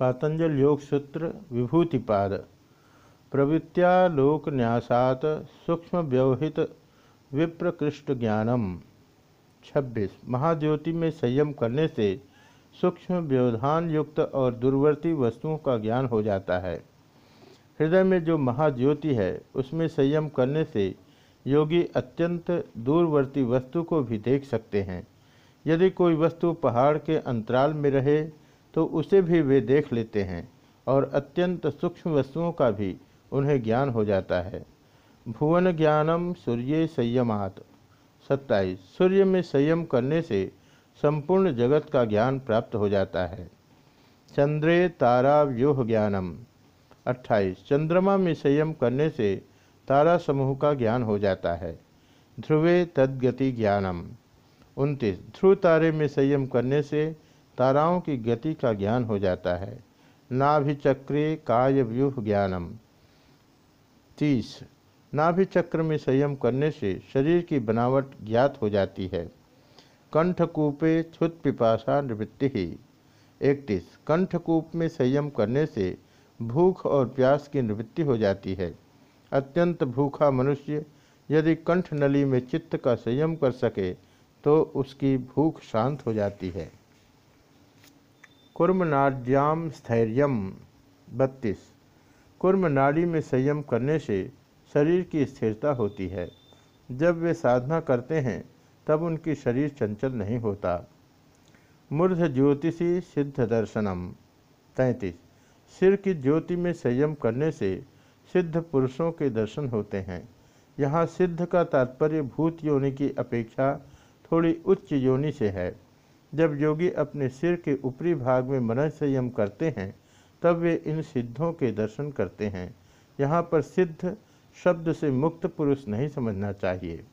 पातंजल योग सूत्र विभूतिपाद, प्रवृत्त्यालोकन्यासात सूक्ष्म व्यवहित विप्रकृष्ट ज्ञानम 26 महाज्योति में संयम करने से सूक्ष्म व्यवधान युक्त और दूरवर्ती वस्तुओं का ज्ञान हो जाता है। हृदय में जो महाज्योति है, उसमें संयम करने से योगी अत्यंत दूरवर्ती वस्तु को भी देख सकते हैं। यदि कोई वस्तु पहाड़ के अंतराल में रहे तो उसे भी वे देख लेते हैं और अत्यंत सूक्ष्म वस्तुओं का भी उन्हें ज्ञान हो जाता है। भुवन ज्ञानम सूर्य संयमात। सत्ताईस। सूर्य में संयम करने से संपूर्ण जगत का ज्ञान प्राप्त हो जाता है। चंद्रे तारा व्यूह ज्ञानम। अट्ठाईस। चंद्रमा में संयम करने से तारा समूह का ज्ञान हो जाता है। ध्रुवे तद्गति ज्ञानम। उनतीस। ध्रुव तारे में संयम करने से ताराओं की गति का ज्ञान हो जाता है। नाभिचक्रे काय व्यूह ज्ञानम। तीस, नाभिचक्र में संयम करने से शरीर की बनावट ज्ञात हो जाती है। कंठकूपे छुत पिपाशा निवृत्ति। ही इकतीस, कंठकूप में संयम करने से भूख और प्यास की निवृत्ति हो जाती है। अत्यंत भूखा मनुष्य यदि कंठ नली में चित्त का संयम कर सके तो उसकी भूख शांत हो जाती है। कुर्मनाड्याम स्थैर्य। बत्तीस। कुर्म नाड़ी में संयम करने से शरीर की स्थिरता होती है। जब वे साधना करते हैं, तब उनकी शरीर चंचल नहीं होता। मूर्ध ज्योतिषी सिद्ध दर्शनम। तैंतीस। सिर की ज्योति में संयम करने से सिद्ध पुरुषों के दर्शन होते हैं। यहाँ सिद्ध का तात्पर्य भूत योनि की अपेक्षा थोड़ी उच्च योनि से है। जब योगी अपने सिर के ऊपरी भाग में मन संयम करते हैं, तब वे इन सिद्धों के दर्शन करते हैं। यहाँ पर सिद्ध शब्द से मुक्त पुरुष नहीं समझना चाहिए।